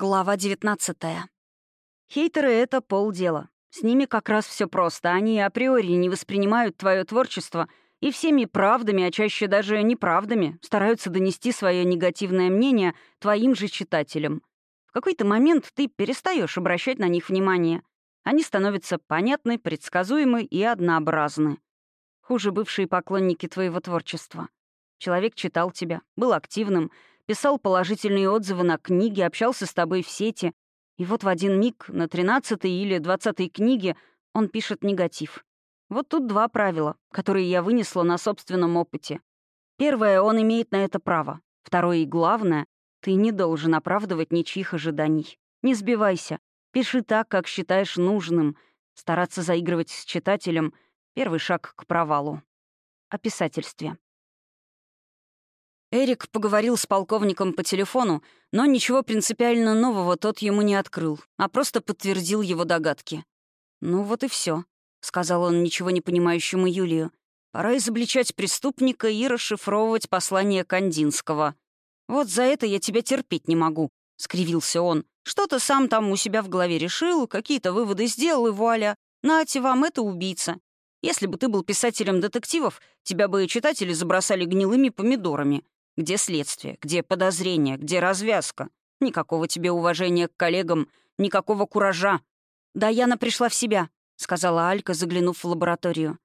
Глава 19 Хейтеры — это полдела. С ними как раз все просто. Они априори не воспринимают твое творчество и всеми правдами, а чаще даже неправдами, стараются донести свое негативное мнение твоим же читателям. В какой-то момент ты перестаешь обращать на них внимание. Они становятся понятны, предсказуемы и однообразны. Хуже бывшие поклонники твоего творчества. Человек читал тебя, был активным — писал положительные отзывы на книги, общался с тобой в сети. И вот в один миг на тринадцатой или двадцатой книге он пишет негатив. Вот тут два правила, которые я вынесла на собственном опыте. Первое, он имеет на это право. Второе и главное, ты не должен оправдывать ничьих ожиданий. Не сбивайся. Пиши так, как считаешь нужным. Стараться заигрывать с читателем — первый шаг к провалу. О писательстве. Эрик поговорил с полковником по телефону, но ничего принципиально нового тот ему не открыл, а просто подтвердил его догадки. «Ну вот и все, сказал он ничего не понимающему Юлию. «Пора изобличать преступника и расшифровывать послание Кандинского. Вот за это я тебя терпеть не могу», — скривился он. «Что-то сам там у себя в голове решил, какие-то выводы сделал, и вуаля. Нате вам, это убийца. Если бы ты был писателем детективов, тебя бы читатели забросали гнилыми помидорами. Где следствие? Где подозрение? Где развязка? Никакого тебе уважения к коллегам, никакого куража. «Даяна пришла в себя», — сказала Алька, заглянув в лабораторию.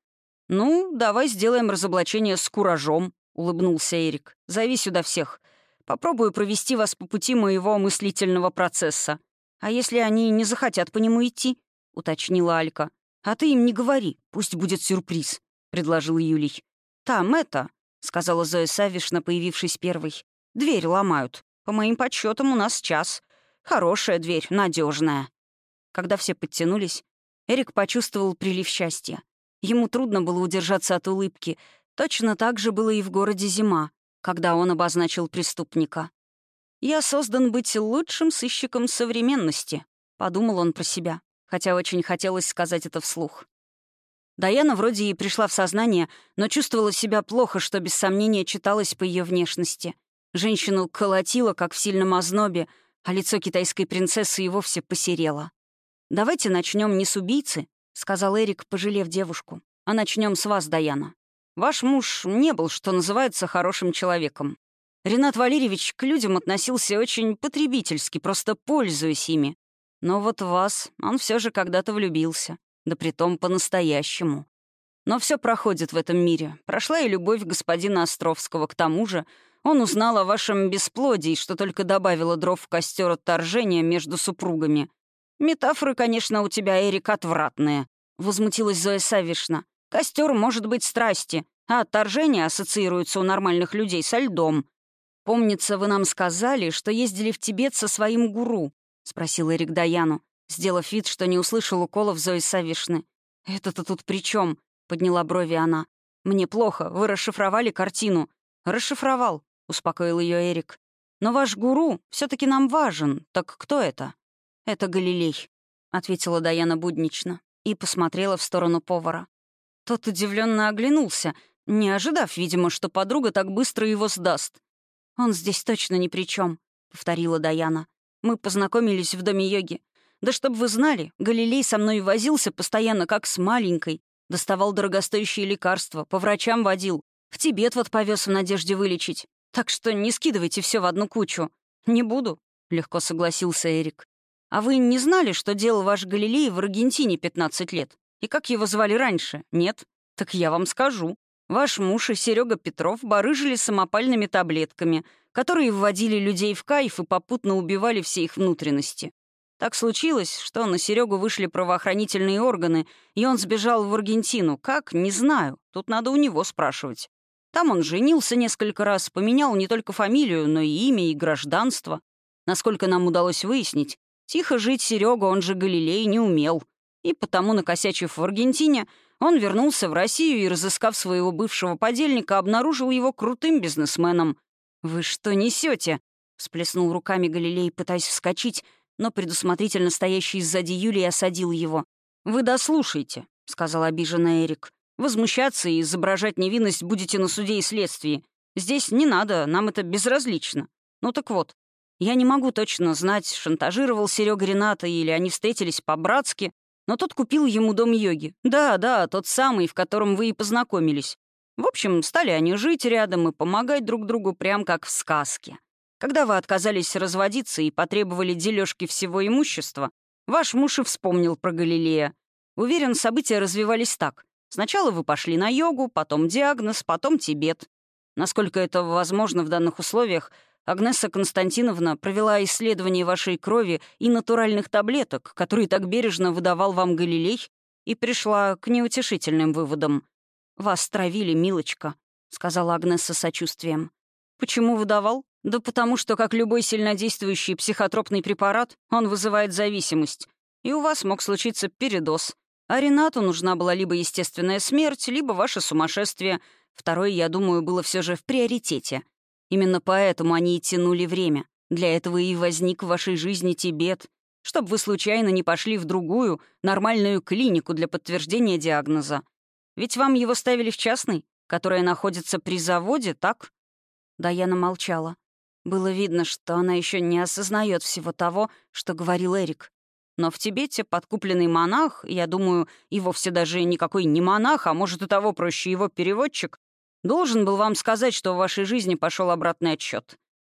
«Ну, давай сделаем разоблачение с куражом», — улыбнулся Эрик. «Зови сюда всех. Попробую провести вас по пути моего мыслительного процесса. А если они не захотят по нему идти?» — уточнила Алька. «А ты им не говори, пусть будет сюрприз», — предложил Юлий. «Там это...» — сказала Зоя Савишна, появившись первой. «Дверь ломают. По моим подсчетам у нас час. Хорошая дверь, надежная. Когда все подтянулись, Эрик почувствовал прилив счастья. Ему трудно было удержаться от улыбки. Точно так же было и в городе зима, когда он обозначил преступника. «Я создан быть лучшим сыщиком современности», — подумал он про себя, хотя очень хотелось сказать это вслух. Даяна вроде и пришла в сознание, но чувствовала себя плохо, что без сомнения читалось по ее внешности. Женщину колотило, как в сильном ознобе, а лицо китайской принцессы и вовсе посерело. «Давайте начнем не с убийцы», — сказал Эрик, пожалев девушку, «а начнем с вас, Даяна. Ваш муж не был, что называется, хорошим человеком. Ренат Валерьевич к людям относился очень потребительски, просто пользуясь ими. Но вот вас он все же когда-то влюбился да притом по-настоящему. Но все проходит в этом мире. Прошла и любовь господина Островского. К тому же он узнал о вашем бесплодии, что только добавило дров в костер отторжения между супругами. Метафоры, конечно, у тебя, Эрик, отвратные. Возмутилась Зоя Савишна. Костер может быть страсти, а отторжение ассоциируется у нормальных людей со льдом. Помнится, вы нам сказали, что ездили в Тибет со своим гуру, спросил Эрик Даяну сделав вид, что не услышал уколов Зои Савишны. «Это-то тут при чем? подняла брови она. «Мне плохо, вы расшифровали картину». «Расшифровал», — успокоил ее Эрик. «Но ваш гуру все таки нам важен. Так кто это?» «Это Галилей», — ответила Даяна буднично и посмотрела в сторону повара. Тот удивленно оглянулся, не ожидав, видимо, что подруга так быстро его сдаст. «Он здесь точно ни при чем, повторила Даяна. «Мы познакомились в доме йоги. Да чтоб вы знали, Галилей со мной возился постоянно, как с маленькой. Доставал дорогостоящие лекарства, по врачам водил. В Тибет вот повез в надежде вылечить. Так что не скидывайте все в одну кучу. Не буду, — легко согласился Эрик. А вы не знали, что делал ваш Галилей в Аргентине 15 лет? И как его звали раньше? Нет? Так я вам скажу. Ваш муж и Серега Петров барыжили самопальными таблетками, которые вводили людей в кайф и попутно убивали все их внутренности. Так случилось, что на Серегу вышли правоохранительные органы, и он сбежал в Аргентину. Как? Не знаю. Тут надо у него спрашивать. Там он женился несколько раз, поменял не только фамилию, но и имя, и гражданство. Насколько нам удалось выяснить, тихо жить Серега, он же Галилей, не умел. И потому, накосячив в Аргентине, он вернулся в Россию и, разыскав своего бывшего подельника, обнаружил его крутым бизнесменом. «Вы что несете? всплеснул руками Галилей, пытаясь вскочить, но предусмотрительно стоящий сзади Юлии осадил его. «Вы дослушайте», — сказал обиженный Эрик. «Возмущаться и изображать невинность будете на суде и следствии. Здесь не надо, нам это безразлично. Ну так вот, Я не могу точно знать, шантажировал Серега Рената или они встретились по-братски, но тот купил ему дом йоги. Да, да, тот самый, в котором вы и познакомились. В общем, стали они жить рядом и помогать друг другу прям как в сказке. Когда вы отказались разводиться и потребовали дележки всего имущества, ваш муж и вспомнил про Галилея. Уверен, события развивались так. Сначала вы пошли на йогу, потом диагноз, потом Тибет. Насколько это возможно в данных условиях, Агнеса Константиновна провела исследование вашей крови и натуральных таблеток, которые так бережно выдавал вам Галилей, и пришла к неутешительным выводам. «Вас травили, милочка», — сказала Агнеса сочувствием. «Почему выдавал? Да потому что, как любой сильнодействующий психотропный препарат, он вызывает зависимость. И у вас мог случиться передоз. А Ренату нужна была либо естественная смерть, либо ваше сумасшествие. Второе, я думаю, было все же в приоритете. Именно поэтому они и тянули время. Для этого и возник в вашей жизни Тибет. Чтобы вы случайно не пошли в другую, нормальную клинику для подтверждения диагноза. Ведь вам его ставили в частный, которая находится при заводе, так?» Даяна молчала. Было видно, что она еще не осознает всего того, что говорил Эрик. Но в Тибете подкупленный монах, я думаю, и вовсе даже никакой не монах, а может и того проще его переводчик, должен был вам сказать, что в вашей жизни пошел обратный отсчет.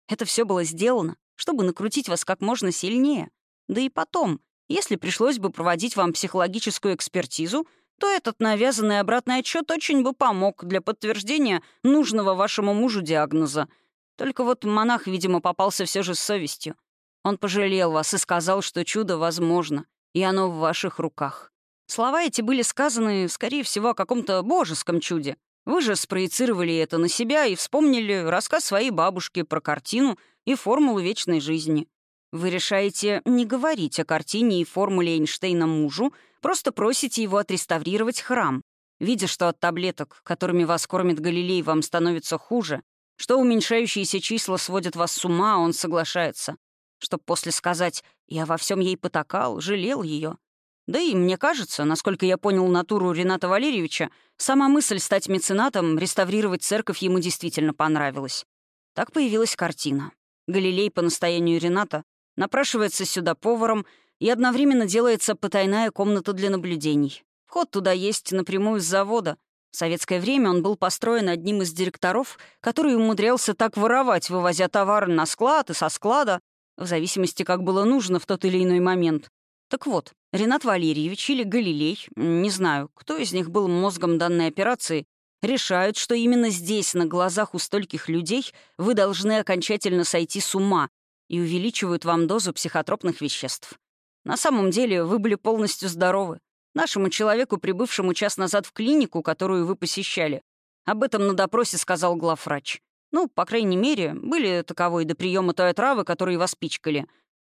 Это все было сделано, чтобы накрутить вас как можно сильнее. Да и потом, если пришлось бы проводить вам психологическую экспертизу, то этот навязанный обратный отчет очень бы помог для подтверждения нужного вашему мужу диагноза — только вот монах, видимо, попался все же с совестью. Он пожалел вас и сказал, что чудо возможно, и оно в ваших руках. Слова эти были сказаны, скорее всего, о каком-то божеском чуде. Вы же спроецировали это на себя и вспомнили рассказ своей бабушки про картину и формулу вечной жизни. Вы решаете не говорить о картине и формуле Эйнштейна мужу, просто просите его отреставрировать храм. Видя, что от таблеток, которыми вас кормит Галилей, вам становится хуже, что уменьшающиеся числа сводят вас с ума, он соглашается. Чтоб после сказать «я во всем ей потакал, жалел ее. Да и мне кажется, насколько я понял натуру Рената Валерьевича, сама мысль стать меценатом, реставрировать церковь ему действительно понравилась. Так появилась картина. Галилей по настоянию Рената напрашивается сюда поваром и одновременно делается потайная комната для наблюдений. Вход туда есть напрямую с завода, в советское время он был построен одним из директоров, который умудрялся так воровать, вывозя товары на склад и со склада, в зависимости, как было нужно в тот или иной момент. Так вот, Ренат Валерьевич или Галилей, не знаю, кто из них был мозгом данной операции, решают, что именно здесь, на глазах у стольких людей, вы должны окончательно сойти с ума и увеличивают вам дозу психотропных веществ. На самом деле вы были полностью здоровы, Нашему человеку, прибывшему час назад в клинику, которую вы посещали, об этом на допросе сказал главврач. Ну, по крайней мере, были таковой до приема той отравы, которые вас пичкали.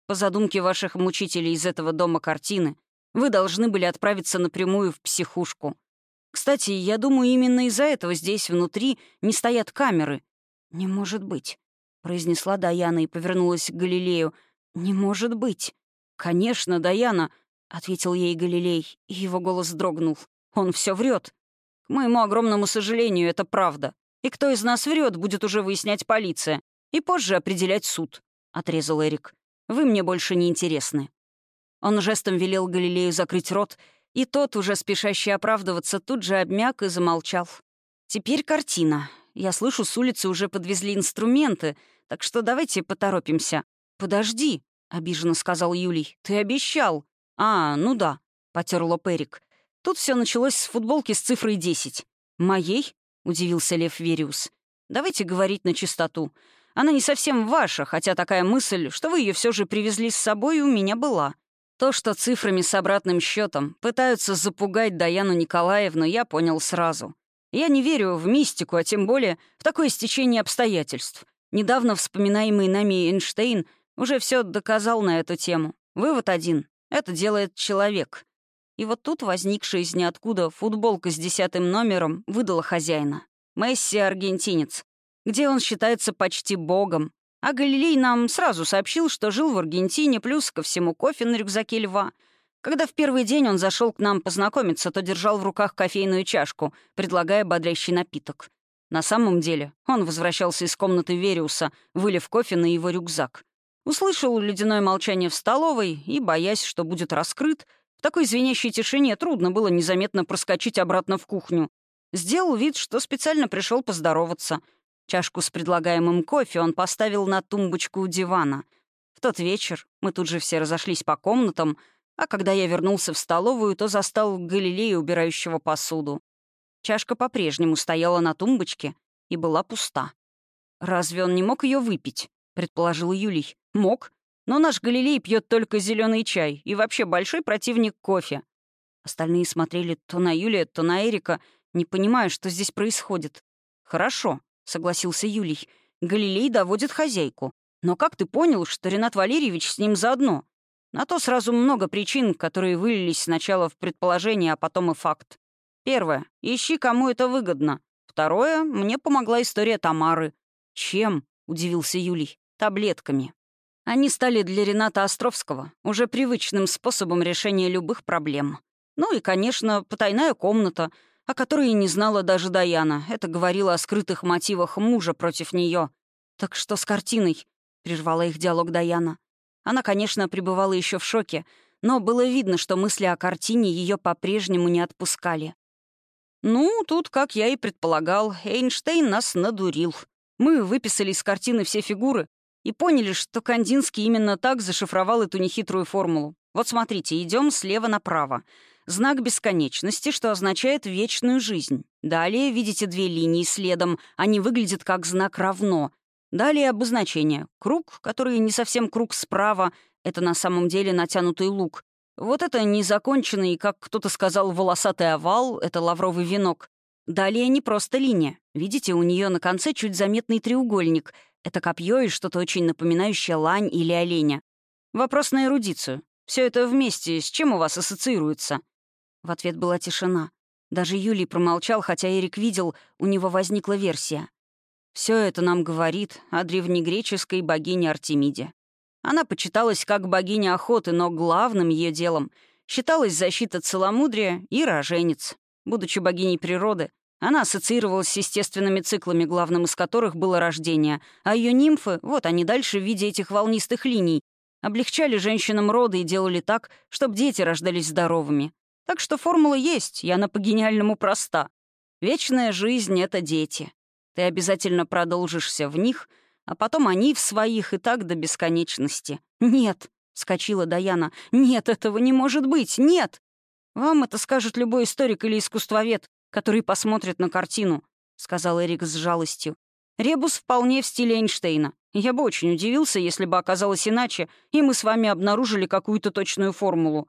По задумке ваших мучителей из этого дома картины, вы должны были отправиться напрямую в психушку. Кстати, я думаю, именно из-за этого здесь внутри не стоят камеры. «Не может быть», — произнесла Даяна и повернулась к Галилею. «Не может быть». «Конечно, Даяна, — ответил ей Галилей, и его голос дрогнул. «Он все врет. К моему огромному сожалению, это правда. И кто из нас врет, будет уже выяснять полиция. И позже определять суд», — отрезал Эрик. «Вы мне больше не интересны». Он жестом велел Галилею закрыть рот, и тот, уже спешащий оправдываться, тут же обмяк и замолчал. «Теперь картина. Я слышу, с улицы уже подвезли инструменты, так что давайте поторопимся». «Подожди», — обиженно сказал Юлий. «Ты обещал». «А, ну да», — потер лоб Эрик. «Тут все началось с футболки с цифрой 10». «Моей?» — удивился Лев Вериус. «Давайте говорить на чистоту. Она не совсем ваша, хотя такая мысль, что вы ее все же привезли с собой, у меня была. То, что цифрами с обратным счетом пытаются запугать Даяну Николаевну, я понял сразу. Я не верю в мистику, а тем более в такое стечение обстоятельств. Недавно вспоминаемый нами Эйнштейн уже все доказал на эту тему. Вывод один. Это делает человек. И вот тут возникшая из ниоткуда футболка с десятым номером выдала хозяина. Месси — аргентинец, где он считается почти богом. А Галилей нам сразу сообщил, что жил в Аргентине, плюс ко всему кофе на рюкзаке льва. Когда в первый день он зашел к нам познакомиться, то держал в руках кофейную чашку, предлагая бодрящий напиток. На самом деле он возвращался из комнаты Вериуса, вылив кофе на его рюкзак. Услышал ледяное молчание в столовой и, боясь, что будет раскрыт, в такой звенящей тишине трудно было незаметно проскочить обратно в кухню. Сделал вид, что специально пришел поздороваться. Чашку с предлагаемым кофе он поставил на тумбочку у дивана. В тот вечер мы тут же все разошлись по комнатам, а когда я вернулся в столовую, то застал Галилея, убирающего посуду. Чашка по-прежнему стояла на тумбочке и была пуста. «Разве он не мог ее выпить?» — предположил Юлий. «Мог. Но наш Галилей пьет только зеленый чай и вообще большой противник кофе». Остальные смотрели то на Юлия, то на Эрика, не понимая, что здесь происходит. «Хорошо», — согласился Юлий. «Галилей доводит хозяйку. Но как ты понял, что Ренат Валерьевич с ним заодно? На то сразу много причин, которые вылились сначала в предположение, а потом и факт. Первое. Ищи, кому это выгодно. Второе. Мне помогла история Тамары. Чем? — удивился Юлий. Таблетками. Они стали для Рената Островского уже привычным способом решения любых проблем. Ну и, конечно, потайная комната, о которой и не знала даже Даяна. Это говорило о скрытых мотивах мужа против нее. «Так что с картиной?» — прервала их диалог Даяна. Она, конечно, пребывала еще в шоке, но было видно, что мысли о картине ее по-прежнему не отпускали. «Ну, тут, как я и предполагал, Эйнштейн нас надурил. Мы выписали из картины все фигуры и поняли, что Кандинский именно так зашифровал эту нехитрую формулу. Вот смотрите, идем слева направо. Знак бесконечности, что означает вечную жизнь. Далее видите две линии следом, они выглядят как знак «равно». Далее обозначение. Круг, который не совсем круг справа, это на самом деле натянутый лук. Вот это незаконченный, как кто-то сказал, волосатый овал, это лавровый венок. Далее не просто линия. Видите, у нее на конце чуть заметный треугольник. Это копье и что-то очень напоминающее лань или оленя. Вопрос на эрудицию. Все это вместе с чем у вас ассоциируется? В ответ была тишина. Даже Юлий промолчал, хотя Эрик видел, у него возникла версия. Все это нам говорит о древнегреческой богине Артемиде. Она почиталась как богиня охоты, но главным ее делом считалась защита целомудрия и роженец. Будучи богиней природы, она ассоциировалась с естественными циклами, главным из которых было рождение, а ее нимфы, вот они дальше в виде этих волнистых линий, облегчали женщинам роды и делали так, чтобы дети рождались здоровыми. Так что формула есть, и она по-гениальному проста. Вечная жизнь — это дети. Ты обязательно продолжишься в них, а потом они в своих и так до бесконечности. «Нет», — скочила Даяна, — «нет, этого не может быть, нет!» «Вам это скажет любой историк или искусствовед, который посмотрит на картину», — сказал Эрик с жалостью. «Ребус вполне в стиле Эйнштейна. Я бы очень удивился, если бы оказалось иначе, и мы с вами обнаружили какую-то точную формулу.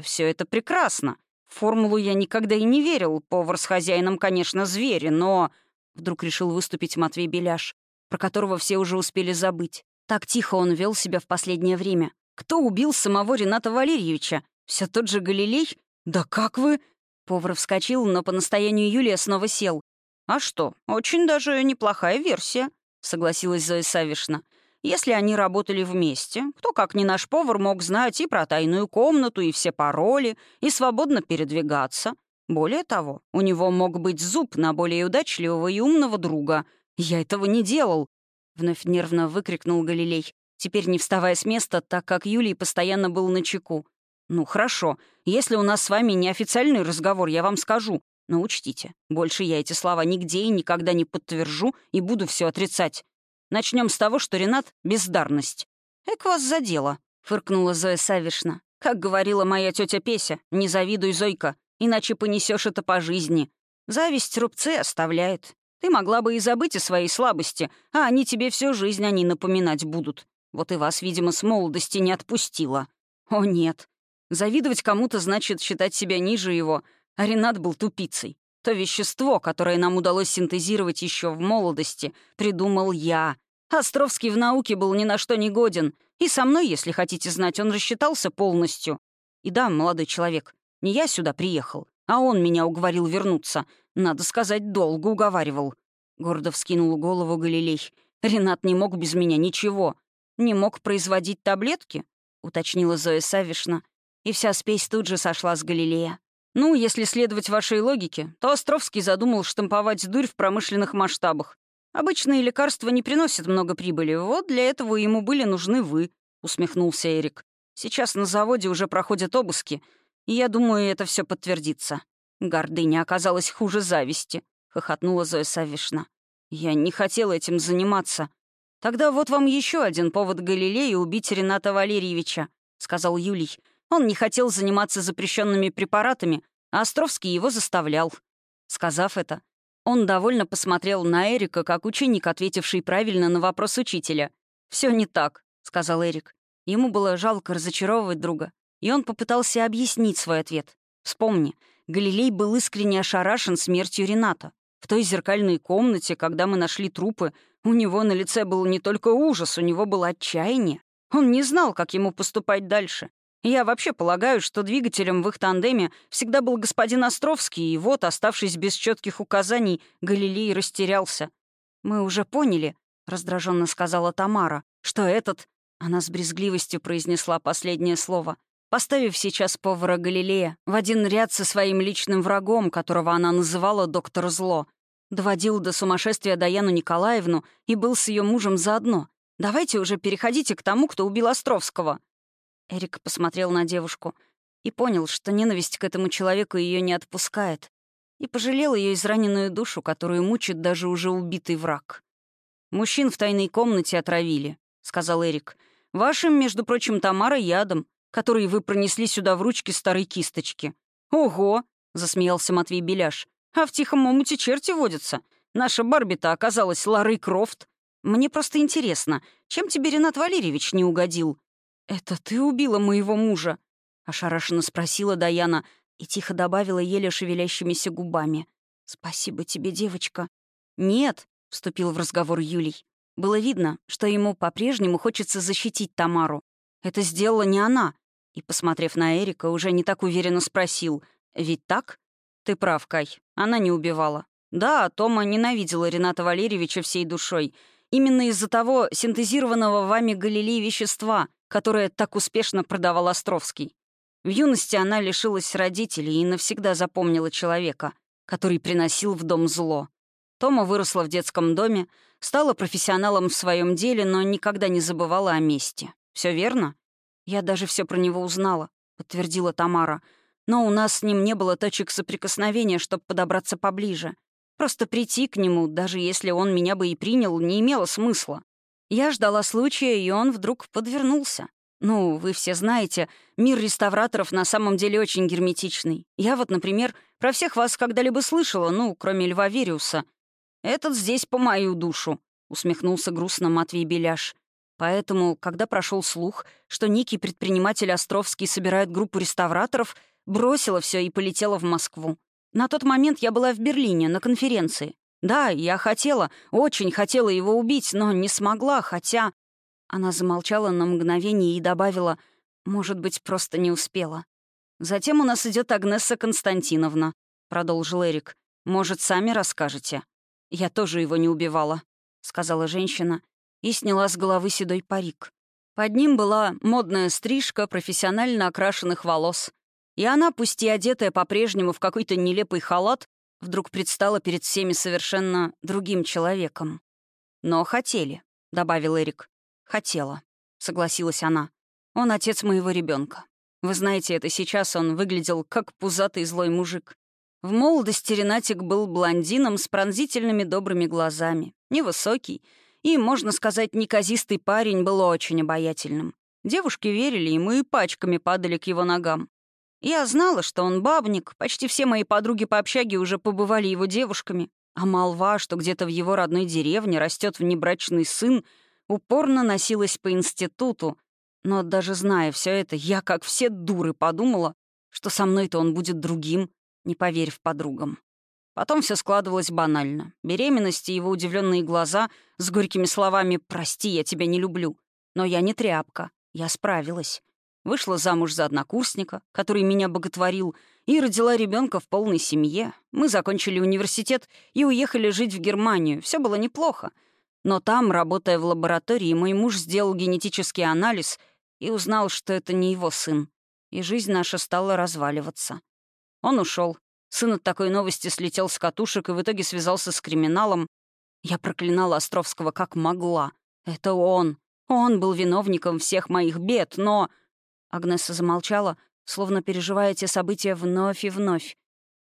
Все это прекрасно. В формулу я никогда и не верил. Повар с хозяином, конечно, звери, но...» Вдруг решил выступить Матвей Беляш, про которого все уже успели забыть. Так тихо он вел себя в последнее время. Кто убил самого Рената Валерьевича? Все тот же Галилей? Да как вы? Повар вскочил, но по настоянию Юлия снова сел. «А что, очень даже неплохая версия», — согласилась Зоя Савишна. «Если они работали вместе, кто, как не наш повар, мог знать и про тайную комнату, и все пароли, и свободно передвигаться. Более того, у него мог быть зуб на более удачливого и умного друга. Я этого не делал!» Вновь нервно выкрикнул Галилей, теперь не вставая с места, так как Юлий постоянно был на чеку. «Ну, хорошо. Если у нас с вами неофициальный разговор, я вам скажу. Но учтите, больше я эти слова нигде и никогда не подтвержу и буду все отрицать. Начнем с того, что Ренат — бездарность». «Эк вас задело», — фыркнула Зоя Савишна. «Как говорила моя тетя Песя, не завидуй, Зойка иначе понесешь это по жизни. Зависть рубцы оставляет. Ты могла бы и забыть о своей слабости, а они тебе всю жизнь они напоминать будут. Вот и вас, видимо, с молодости не отпустила. О, нет. Завидовать кому-то значит считать себя ниже его, а Ренат был тупицей. То вещество, которое нам удалось синтезировать еще в молодости, придумал я. Островский в науке был ни на что не годен. И со мной, если хотите знать, он рассчитался полностью. И да, молодой человек, не я сюда приехал, а он меня уговорил вернуться. Надо сказать, долго уговаривал». Гордо вскинул голову Галилей. «Ренат не мог без меня ничего. Не мог производить таблетки?» — уточнила Зоя Савишна. И вся спесь тут же сошла с Галилея. «Ну, если следовать вашей логике, то Островский задумал штамповать дурь в промышленных масштабах. Обычные лекарства не приносят много прибыли. Вот для этого ему были нужны вы», — усмехнулся Эрик. «Сейчас на заводе уже проходят обыски, и я думаю, это все подтвердится». Гордыня оказалась хуже зависти, — хохотнула Зоя Савишна. «Я не хотела этим заниматься. Тогда вот вам еще один повод Галилея убить Рената Валерьевича», — сказал Юлий. «Он не хотел заниматься запрещенными препаратами, а Островский его заставлял». Сказав это, он довольно посмотрел на Эрика, как ученик, ответивший правильно на вопрос учителя. Все не так», — сказал Эрик. Ему было жалко разочаровывать друга, и он попытался объяснить свой ответ. «Вспомни, Галилей был искренне ошарашен смертью Рената. В той зеркальной комнате, когда мы нашли трупы, у него на лице был не только ужас, у него было отчаяние. Он не знал, как ему поступать дальше. Я вообще полагаю, что двигателем в их тандеме всегда был господин Островский, и вот, оставшись без четких указаний, Галилей растерялся. «Мы уже поняли», — раздраженно сказала Тамара, «что этот...» — она с брезгливостью произнесла последнее слово. Поставив сейчас повара Галилея в один ряд со своим личным врагом, которого она называла доктор Зло, доводил до сумасшествия Даяну Николаевну и был с ее мужем заодно. Давайте уже переходите к тому, кто убил Островского. Эрик посмотрел на девушку и понял, что ненависть к этому человеку ее не отпускает, и пожалел ее израненную душу, которую мучит даже уже убитый враг. «Мужчин в тайной комнате отравили», — сказал Эрик. «Вашим, между прочим, Тамара ядом, который вы пронесли сюда в ручке старой кисточки». «Ого!» — засмеялся Матвей Беляш. «А в тихом омуте черти водятся. Наша Барби-то оказалась Ларой Крофт. Мне просто интересно, чем тебе Ренат Валерьевич не угодил?» «Это ты убила моего мужа?» — ошарашенно спросила Даяна и тихо добавила еле шевелящимися губами. «Спасибо тебе, девочка». «Нет», — вступил в разговор Юлий. Было видно, что ему по-прежнему хочется защитить Тамару. Это сделала не она. И, посмотрев на Эрика, уже не так уверенно спросил. «Ведь так?» «Ты прав, Кай. Она не убивала. Да, Тома ненавидела Рената Валерьевича всей душой. Именно из-за того синтезированного вами Галилей вещества, которое так успешно продавал Островский. В юности она лишилась родителей и навсегда запомнила человека, который приносил в дом зло. Тома выросла в детском доме, стала профессионалом в своем деле, но никогда не забывала о мести. Все верно? Я даже все про него узнала, подтвердила Тамара. Но у нас с ним не было точек соприкосновения, чтобы подобраться поближе. Просто прийти к нему, даже если он меня бы и принял, не имело смысла. Я ждала случая, и он вдруг подвернулся. Ну, вы все знаете, мир реставраторов на самом деле очень герметичный. Я вот, например, про всех вас когда-либо слышала, ну, кроме Льва Вериуса. Этот здесь по мою душу, — усмехнулся грустно Матвей Беляш. Поэтому, когда прошел слух, что некий предприниматель Островский собирает группу реставраторов, бросила все и полетела в Москву. На тот момент я была в Берлине на конференции. Да, я хотела, очень хотела его убить, но не смогла, хотя... Она замолчала на мгновение и добавила, может быть, просто не успела. «Затем у нас идет Агнесса Константиновна», — продолжил Эрик. «Может, сами расскажете?» «Я тоже его не убивала», — сказала женщина и сняла с головы седой парик. Под ним была модная стрижка профессионально окрашенных волос. И она, пусть и одетая по-прежнему в какой-то нелепый халат, вдруг предстала перед всеми совершенно другим человеком. «Но хотели», — добавил Эрик. «Хотела», — согласилась она. «Он отец моего ребенка. Вы знаете, это сейчас он выглядел как пузатый злой мужик. В молодости Ренатик был блондином с пронзительными добрыми глазами, невысокий, и, можно сказать, неказистый парень был очень обаятельным. Девушки верили ему и пачками падали к его ногам. Я знала, что он бабник, почти все мои подруги по общаге уже побывали его девушками, а молва, что где-то в его родной деревне растет внебрачный сын, упорно носилась по институту. Но даже зная все это, я, как все дуры, подумала, что со мной-то он будет другим, не поверив подругам. Потом все складывалось банально. Беременность и его удивленные глаза с горькими словами «Прости, я тебя не люблю». Но я не тряпка. Я справилась. Вышла замуж за однокурсника, который меня боготворил, и родила ребенка в полной семье. Мы закончили университет и уехали жить в Германию. Все было неплохо. Но там, работая в лаборатории, мой муж сделал генетический анализ и узнал, что это не его сын. И жизнь наша стала разваливаться. Он ушел. Сын от такой новости слетел с катушек и в итоге связался с криминалом. Я проклинала Островского как могла. Это он. Он был виновником всех моих бед, но... Агнесса замолчала, словно переживая те события вновь и вновь.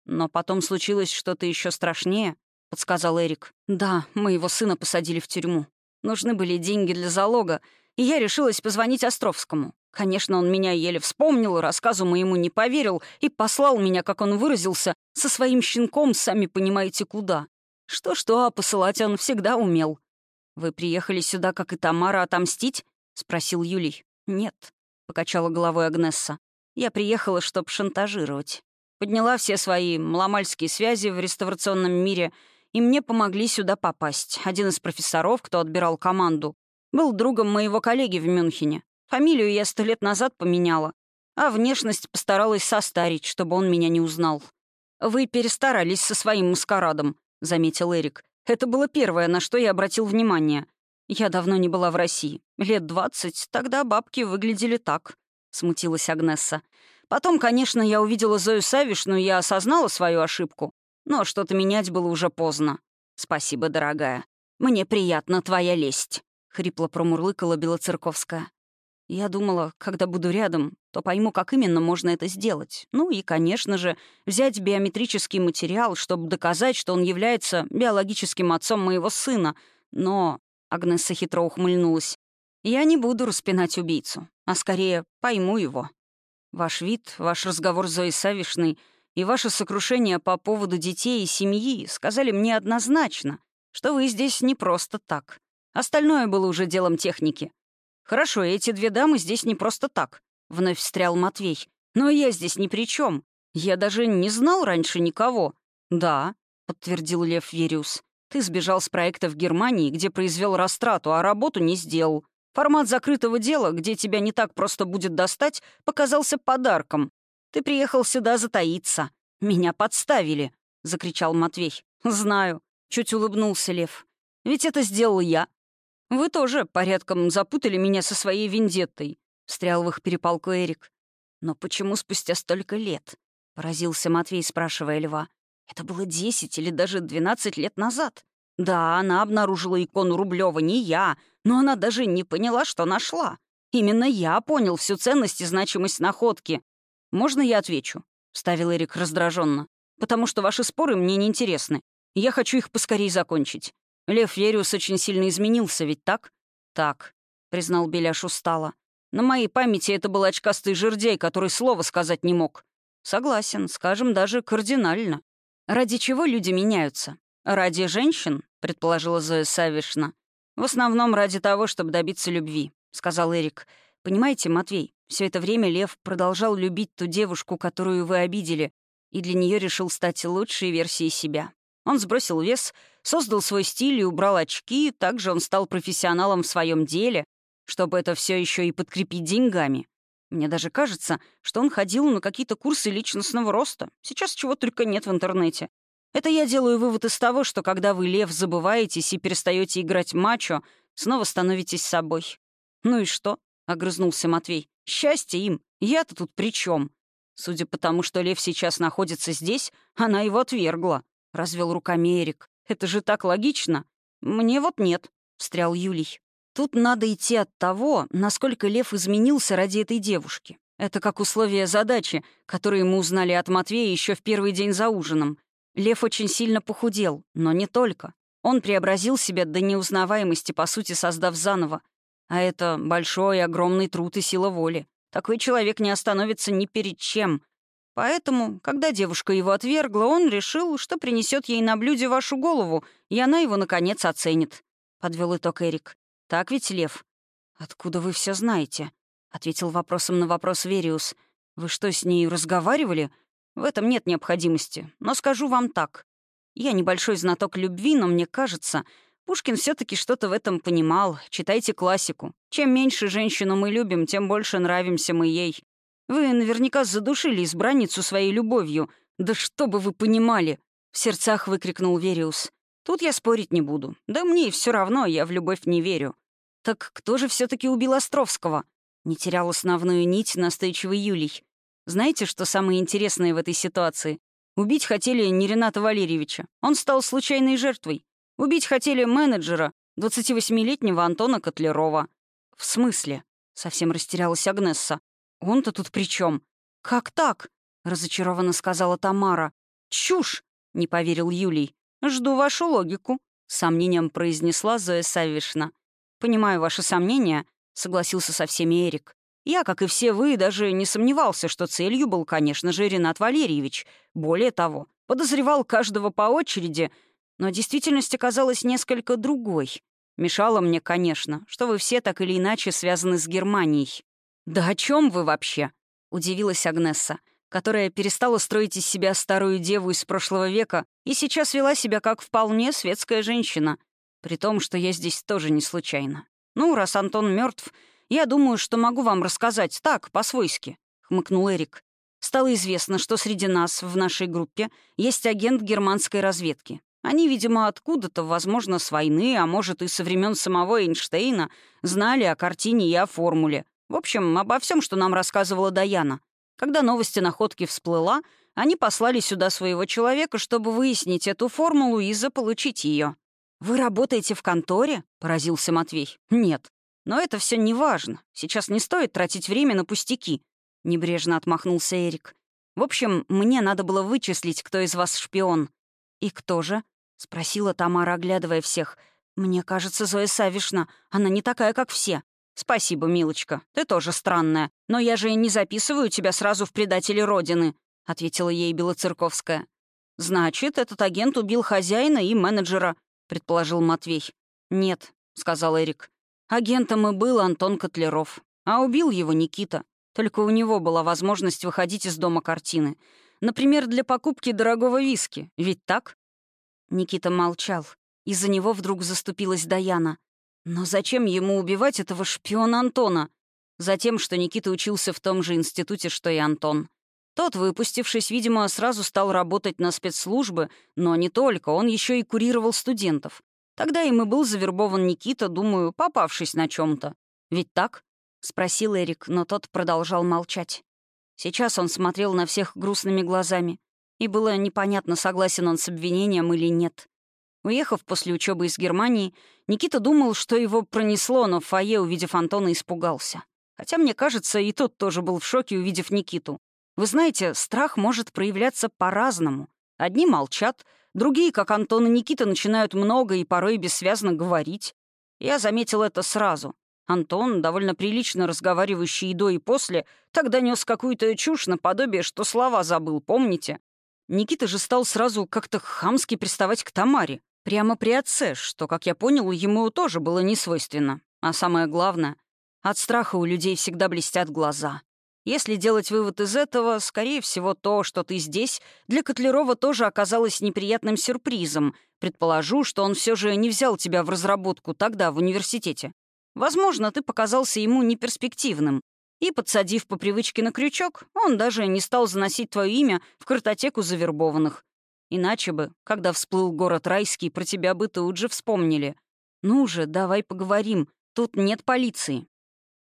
«Но потом случилось что-то еще страшнее», — подсказал Эрик. «Да, моего сына посадили в тюрьму. Нужны были деньги для залога, и я решилась позвонить Островскому. Конечно, он меня еле вспомнил, рассказу моему не поверил и послал меня, как он выразился, со своим щенком, сами понимаете, куда. Что-что, а посылать он всегда умел. «Вы приехали сюда, как и Тамара, отомстить?» — спросил Юлий. «Нет», — покачала головой Агнесса. «Я приехала, чтобы шантажировать. Подняла все свои мломальские связи в реставрационном мире, и мне помогли сюда попасть. Один из профессоров, кто отбирал команду, был другом моего коллеги в Мюнхене. Фамилию я сто лет назад поменяла, а внешность постаралась состарить, чтобы он меня не узнал. «Вы перестарались со своим маскарадом», — заметил Эрик. «Это было первое, на что я обратил внимание. Я давно не была в России. Лет двадцать, тогда бабки выглядели так», — смутилась Агнесса. «Потом, конечно, я увидела Зою Савишну, и осознала свою ошибку. Но что-то менять было уже поздно. Спасибо, дорогая. Мне приятна твоя лесть», — хрипло промурлыкала Белоцерковская. Я думала, когда буду рядом, то пойму, как именно можно это сделать. Ну и, конечно же, взять биометрический материал, чтобы доказать, что он является биологическим отцом моего сына. Но Агнесса хитро ухмыльнулась. Я не буду распинать убийцу, а скорее пойму его. Ваш вид, ваш разговор с Зоей Савишной и ваше сокрушение по поводу детей и семьи сказали мне однозначно, что вы здесь не просто так. Остальное было уже делом техники. «Хорошо, эти две дамы здесь не просто так», — вновь встрял Матвей. «Но я здесь ни при чем. Я даже не знал раньше никого». «Да», — подтвердил Лев Вериус. «Ты сбежал с проекта в Германии, где произвел растрату, а работу не сделал. Формат закрытого дела, где тебя не так просто будет достать, показался подарком. Ты приехал сюда затаиться. Меня подставили», — закричал Матвей. «Знаю», — чуть улыбнулся Лев. «Ведь это сделал я. «Вы тоже порядком запутали меня со своей вендеттой», — встрял в их перепалку Эрик. «Но почему спустя столько лет?» — поразился Матвей, спрашивая Льва. «Это было десять или даже двенадцать лет назад. Да, она обнаружила икону Рублева, не я, но она даже не поняла, что нашла. Именно я понял всю ценность и значимость находки. Можно я отвечу?» — вставил Эрик раздраженно. «Потому что ваши споры мне не интересны. Я хочу их поскорее закончить. Лев Ериус очень сильно изменился, ведь так? Так, признал Беляш устало. На моей памяти это был очкастый жердяй, который слова сказать не мог. Согласен, скажем, даже кардинально. Ради чего люди меняются? Ради женщин, предположила Зоя Савишна. В основном ради того, чтобы добиться любви, сказал Эрик. Понимаете, Матвей, все это время Лев продолжал любить ту девушку, которую вы обидели, и для нее решил стать лучшей версией себя. Он сбросил вес, создал свой стиль и убрал очки, также он стал профессионалом в своем деле, чтобы это все еще и подкрепить деньгами. Мне даже кажется, что он ходил на какие-то курсы личностного роста. Сейчас чего только нет в интернете. Это я делаю вывод из того, что когда вы, лев, забываетесь и перестаете играть мачо, снова становитесь собой. «Ну и что?» — огрызнулся Матвей. «Счастье им! Я-то тут при чем? Судя по тому, что лев сейчас находится здесь, она его отвергла. — развел руками Эрик. «Это же так логично!» «Мне вот нет», — встрял Юлий. «Тут надо идти от того, насколько Лев изменился ради этой девушки. Это как условие задачи, которые мы узнали от Матвея еще в первый день за ужином. Лев очень сильно похудел, но не только. Он преобразил себя до неузнаваемости, по сути, создав заново. А это большой, огромный труд и сила воли. Такой человек не остановится ни перед чем. Поэтому, когда девушка его отвергла, он решил, что принесет ей на блюде вашу голову, и она его, наконец, оценит. Подвел итог Эрик. «Так ведь, Лев?» «Откуда вы все знаете?» — ответил вопросом на вопрос Вериус. «Вы что, с ней разговаривали?» «В этом нет необходимости. Но скажу вам так. Я небольшой знаток любви, но мне кажется, Пушкин все таки что-то в этом понимал. Читайте классику. Чем меньше женщину мы любим, тем больше нравимся мы ей. Вы наверняка задушили избранницу своей любовью. Да что бы вы понимали!» — в сердцах выкрикнул Вериус. «Тут я спорить не буду. Да мне и все равно, я в любовь не верю. Так кто же все таки убил Островского?» Не терял основную нить настойчивый Юлий. Знаете, что самое интересное в этой ситуации? Убить хотели не Рената Валерьевича. Он стал случайной жертвой. Убить хотели менеджера, 28-летнего Антона Котлерова». «В смысле?» — совсем растерялась Агнесса. «Он-то тут при чем? «Как так?» — разочарованно сказала Тамара. «Чушь!» — не поверил Юлий. «Жду вашу логику», — сомнением произнесла Зоя Савишна. «Понимаю ваши сомнения», — согласился со всеми Эрик. «Я, как и все вы, даже не сомневался, что целью был, конечно же, Ренат Валерьевич. Более того, подозревал каждого по очереди, но действительность оказалась несколько другой. Мешало мне, конечно, что вы все так или иначе связаны с Германией. «Да о чем вы вообще?» — удивилась Агнесса, которая перестала строить из себя старую деву из прошлого века и сейчас вела себя как вполне светская женщина. При том, что я здесь тоже не случайно. Ну, раз Антон мертв, я думаю, что могу вам рассказать так, по-свойски», — хмыкнул Эрик. «Стало известно, что среди нас, в нашей группе, есть агент германской разведки. Они, видимо, откуда-то, возможно, с войны, а может, и со времен самого Эйнштейна, знали о картине и о формуле. В общем, обо всем, что нам рассказывала Даяна. Когда новость о находке всплыла, они послали сюда своего человека, чтобы выяснить эту формулу и заполучить ее. «Вы работаете в конторе?» — поразился Матвей. «Нет. Но это все не важно. Сейчас не стоит тратить время на пустяки», — небрежно отмахнулся Эрик. «В общем, мне надо было вычислить, кто из вас шпион». «И кто же?» — спросила Тамара, оглядывая всех. «Мне кажется, Зоя Савишна. Она не такая, как все». «Спасибо, милочка. Ты тоже странная. Но я же не записываю тебя сразу в предатели Родины», — ответила ей Белоцерковская. «Значит, этот агент убил хозяина и менеджера», предположил Матвей. «Нет», — сказал Эрик. «Агентом и был Антон Котлеров, а убил его Никита. Только у него была возможность выходить из дома картины. Например, для покупки дорогого виски. Ведь так?» Никита молчал. Из-за него вдруг заступилась Даяна. Но зачем ему убивать этого шпиона Антона? Затем, что Никита учился в том же институте, что и Антон. Тот, выпустившись, видимо, сразу стал работать на спецслужбы, но не только, он еще и курировал студентов. Тогда им и был завербован Никита, думаю, попавшись на чем то Ведь так? — спросил Эрик, но тот продолжал молчать. Сейчас он смотрел на всех грустными глазами, и было непонятно, согласен он с обвинением или нет. Уехав после учебы из Германии, Никита думал, что его пронесло, но в фойе, увидев Антона, испугался. Хотя, мне кажется, и тот тоже был в шоке, увидев Никиту. Вы знаете, страх может проявляться по-разному. Одни молчат, другие, как Антон и Никита, начинают много и порой бессвязно говорить. Я заметил это сразу. Антон, довольно прилично разговаривающий и до, и после, тогда нес какую-то чушь наподобие, что слова забыл, помните? Никита же стал сразу как-то хамски приставать к Тамаре. Прямо при отце, что, как я понял, ему тоже было не свойственно. А самое главное, от страха у людей всегда блестят глаза. Если делать вывод из этого, скорее всего, то, что ты здесь, для Котлерова тоже оказалось неприятным сюрпризом. Предположу, что он все же не взял тебя в разработку тогда, в университете. Возможно, ты показался ему неперспективным. И, подсадив по привычке на крючок, он даже не стал заносить твое имя в картотеку завербованных. Иначе бы, когда всплыл город райский, про тебя бы тут же вспомнили. Ну же, давай поговорим, тут нет полиции.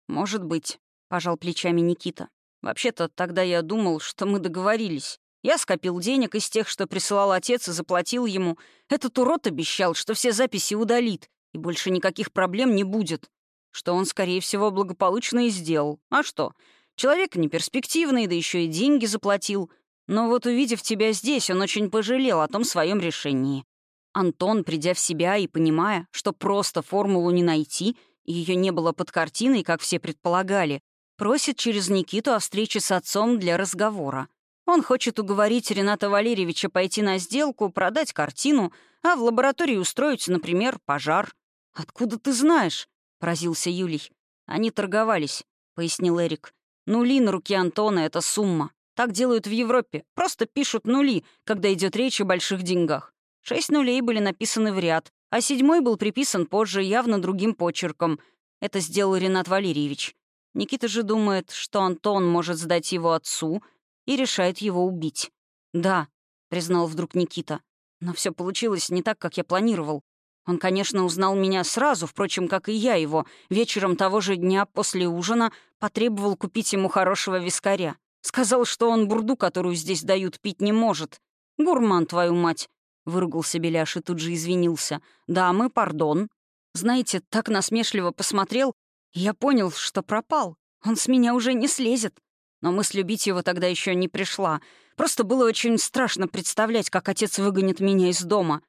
Может быть. — пожал плечами Никита. «Вообще-то тогда я думал, что мы договорились. Я скопил денег из тех, что присылал отец, и заплатил ему. Этот урод обещал, что все записи удалит, и больше никаких проблем не будет. Что он, скорее всего, благополучно и сделал. А что? Человек неперспективный, да еще и деньги заплатил. Но вот увидев тебя здесь, он очень пожалел о том своем решении. Антон, придя в себя и понимая, что просто формулу не найти, ее не было под картиной, как все предполагали, Просит через Никиту о встрече с отцом для разговора. Он хочет уговорить Рената Валерьевича пойти на сделку, продать картину, а в лаборатории устроить, например, пожар. «Откуда ты знаешь?» — поразился Юлий. «Они торговались», — пояснил Эрик. «Нули на руке Антона — это сумма. Так делают в Европе. Просто пишут нули, когда идет речь о больших деньгах. Шесть нулей были написаны в ряд, а седьмой был приписан позже явно другим почерком. Это сделал Ренат Валерьевич. Никита же думает, что Антон может сдать его отцу и решает его убить. «Да», — признал вдруг Никита. «Но все получилось не так, как я планировал. Он, конечно, узнал меня сразу, впрочем, как и я его. Вечером того же дня после ужина потребовал купить ему хорошего вискаря. Сказал, что он бурду, которую здесь дают, пить не может. Гурман, твою мать. — выругался Беляш и тут же извинился. «Дамы, пардон». Знаете, так насмешливо посмотрел, я понял, что пропал. Он с меня уже не слезет. Но мысль любить его тогда еще не пришла. Просто было очень страшно представлять, как отец выгонит меня из дома.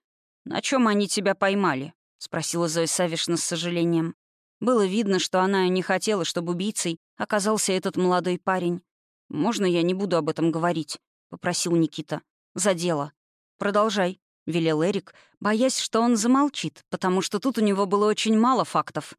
«На чем они тебя поймали?» — спросила Зоя Савишна с сожалением. Было видно, что она не хотела, чтобы убийцей оказался этот молодой парень. «Можно я не буду об этом говорить?» — попросил Никита. «За дело». «Продолжай», — велел Эрик, боясь, что он замолчит, потому что тут у него было очень мало фактов.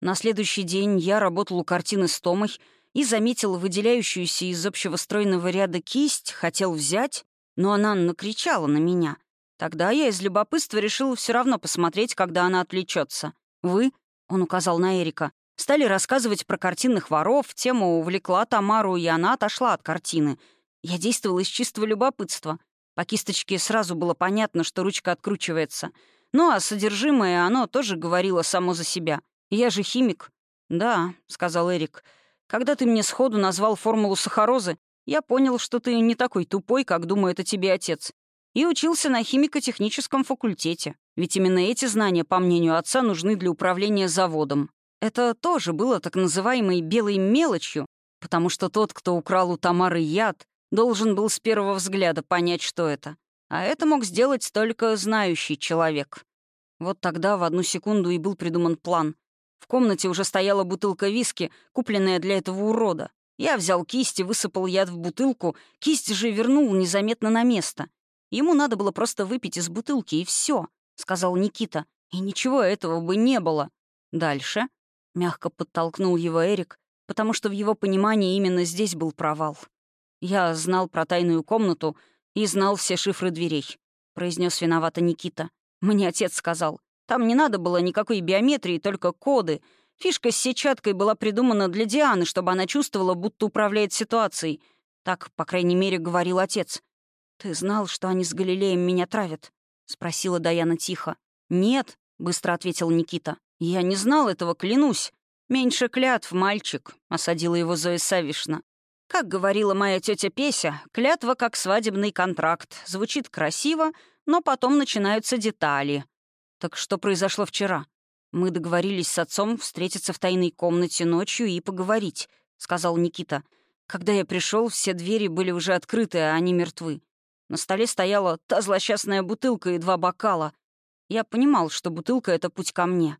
На следующий день я работал у картины с Томой — и заметил выделяющуюся из общего стройного ряда кисть, хотел взять, но она накричала на меня. Тогда я из любопытства решил все равно посмотреть, когда она отвлечется. Вы, — он указал на Эрика, — стали рассказывать про картинных воров, тема увлекла Тамару, и она отошла от картины. Я действовал из чистого любопытства. По кисточке сразу было понятно, что ручка откручивается. Ну, а содержимое оно тоже говорило само за себя. Я же химик. «Да», — сказал Эрик, — когда ты мне сходу назвал формулу сахарозы, я понял, что ты не такой тупой, как думает о тебе отец. И учился на химико-техническом факультете. Ведь именно эти знания, по мнению отца, нужны для управления заводом. Это тоже было так называемой «белой мелочью», потому что тот, кто украл у Тамары яд, должен был с первого взгляда понять, что это. А это мог сделать только знающий человек. Вот тогда в одну секунду и был придуман план, в комнате уже стояла бутылка виски, купленная для этого урода. Я взял кисть и высыпал яд в бутылку, кисть же вернул незаметно на место. Ему надо было просто выпить из бутылки, и все, сказал Никита. И ничего этого бы не было. Дальше мягко подтолкнул его Эрик, потому что в его понимании именно здесь был провал. «Я знал про тайную комнату и знал все шифры дверей», — произнес виновато Никита. «Мне отец сказал. Там не надо было никакой биометрии, только коды. Фишка с сетчаткой была придумана для Дианы, чтобы она чувствовала, будто управляет ситуацией. Так, по крайней мере, говорил отец. «Ты знал, что они с Галилеем меня травят?» — спросила Даяна тихо. «Нет», — быстро ответил Никита. «Я не знал этого, клянусь. Меньше клятв, мальчик», — осадила его Зоя Савишна. Как говорила моя тетя Песя, клятва как свадебный контракт. Звучит красиво, но потом начинаются детали. «Так что произошло вчера? Мы договорились с отцом встретиться в тайной комнате ночью и поговорить», — сказал Никита. «Когда я пришел, все двери были уже открыты, а они мертвы. На столе стояла та злосчастная бутылка и два бокала. Я понимал, что бутылка — это путь ко мне.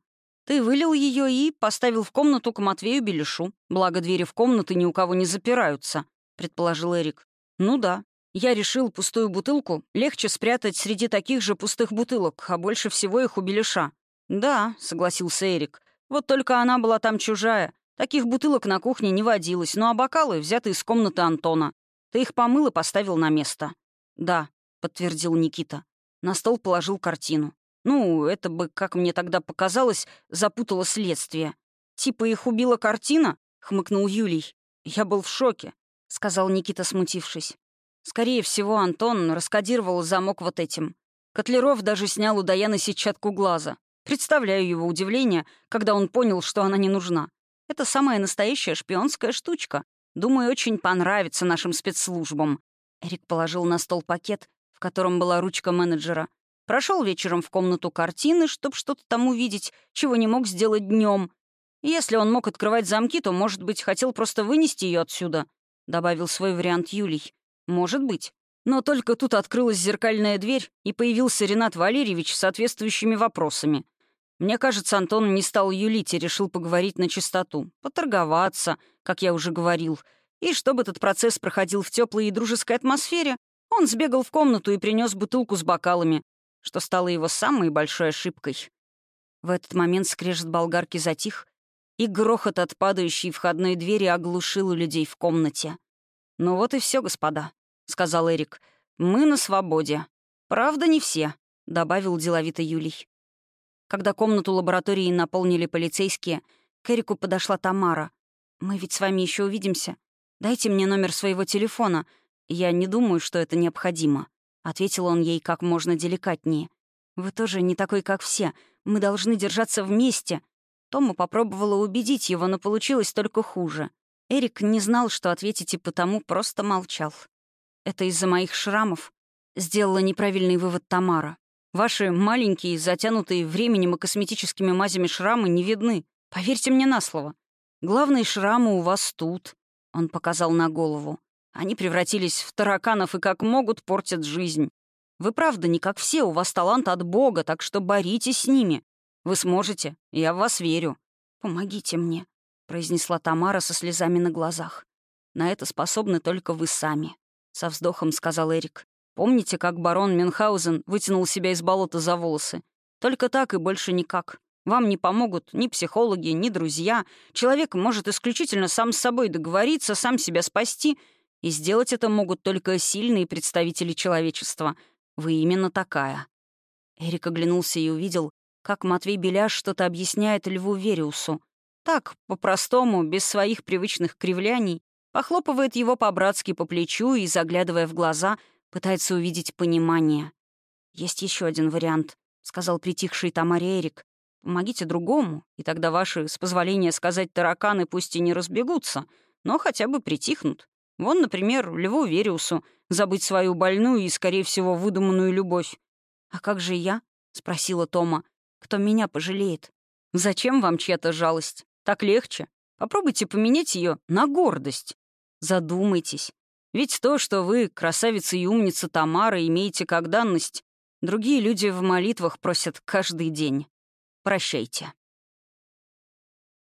Ты вылил ее и поставил в комнату к Матвею Беляшу. Благо, двери в комнаты ни у кого не запираются», — предположил Эрик. «Ну да. Я решил пустую бутылку легче спрятать среди таких же пустых бутылок, а больше всего их у Белиша. «Да», — согласился Эрик. «Вот только она была там чужая. Таких бутылок на кухне не водилось, ну а бокалы взяты из комнаты Антона. Ты их помыл и поставил на место». «Да», — подтвердил Никита. На стол положил картину. «Ну, это бы, как мне тогда показалось, запутало следствие. Типа их убила картина?» — хмыкнул Юлий. «Я был в шоке», — сказал Никита, смутившись. Скорее всего, Антон раскодировал замок вот этим. Котлеров даже снял у Даяны сетчатку глаза. Представляю его удивление, когда он понял, что она не нужна. Это самая настоящая шпионская штучка. Думаю, очень понравится нашим спецслужбам. Эрик положил на стол пакет, в котором была ручка менеджера. Прошел вечером в комнату картины, чтобы что-то там увидеть, чего не мог сделать днем. Если он мог открывать замки, то, может быть, хотел просто вынести ее отсюда, добавил свой вариант Юлий. Может быть. Но только тут открылась зеркальная дверь, и появился Ренат Валерьевич с соответствующими вопросами. Мне кажется, Антон не стал юлить и решил поговорить на чистоту, поторговаться, как я уже говорил. И чтобы этот процесс проходил в теплой и дружеской атмосфере, он сбегал в комнату и принес бутылку с бокалами, что стало его самой большой ошибкой. В этот момент скрежет болгарки затих, и грохот от падающей входной двери оглушил людей в комнате. Ну вот и все, господа. — сказал Эрик. «Мы на свободе. Правда, не все», — добавил деловито Юлий. Когда комнату лаборатории наполнили полицейские, к Эрику подошла Тамара. «Мы ведь с вами еще увидимся. Дайте мне номер своего телефона. Я не думаю, что это необходимо», — ответил он ей как можно деликатнее. «Вы тоже не такой, как все. Мы должны держаться вместе». Тома попробовала убедить его, но получилось только хуже. Эрик не знал, что ответить, и потому просто молчал. Это из-за моих шрамов?» Сделала неправильный вывод Тамара. Ваши маленькие, затянутые временем и косметическими мазями шрамы не видны. Поверьте мне на слово. Главные шрамы у вас тут. Он показал на голову. Они превратились в тараканов и как могут портят жизнь. Вы правда не как все, у вас талант от Бога, так что боритесь с ними. Вы сможете, я в вас верю. Помогите мне, произнесла Тамара со слезами на глазах. На это способны только вы сами, со вздохом сказал Эрик. Помните, как барон Мюнхгаузен вытянул себя из болота за волосы? Только так и больше никак. Вам не помогут ни психологи, ни друзья. Человек может исключительно сам с собой договориться, сам себя спасти, и сделать это могут только сильные представители человечества. Вы именно такая». Эрик оглянулся и увидел, как Матвей Беляш что-то объясняет Льву Вериусу. Так, по-простому, без своих привычных кривляний, похлопывает его по-братски по плечу и, заглядывая в глаза, Пытается увидеть понимание. «Есть еще один вариант», — сказал притихший Тамаре Эрик. «Помогите другому, и тогда ваши, с позволения сказать, тараканы пусть и не разбегутся, но хотя бы притихнут. Вон, например, Льву Вериусу забыть свою больную и, скорее всего, выдуманную любовь. «А как же я?» — спросила Тома. «Кто меня пожалеет?» «Зачем вам чья-то жалость? Так легче. Попробуйте поменять ее на гордость. Задумайтесь. Ведь то, что вы, красавица и умница Тамара, имеете как данность, другие люди в молитвах просят каждый день. Прощайте.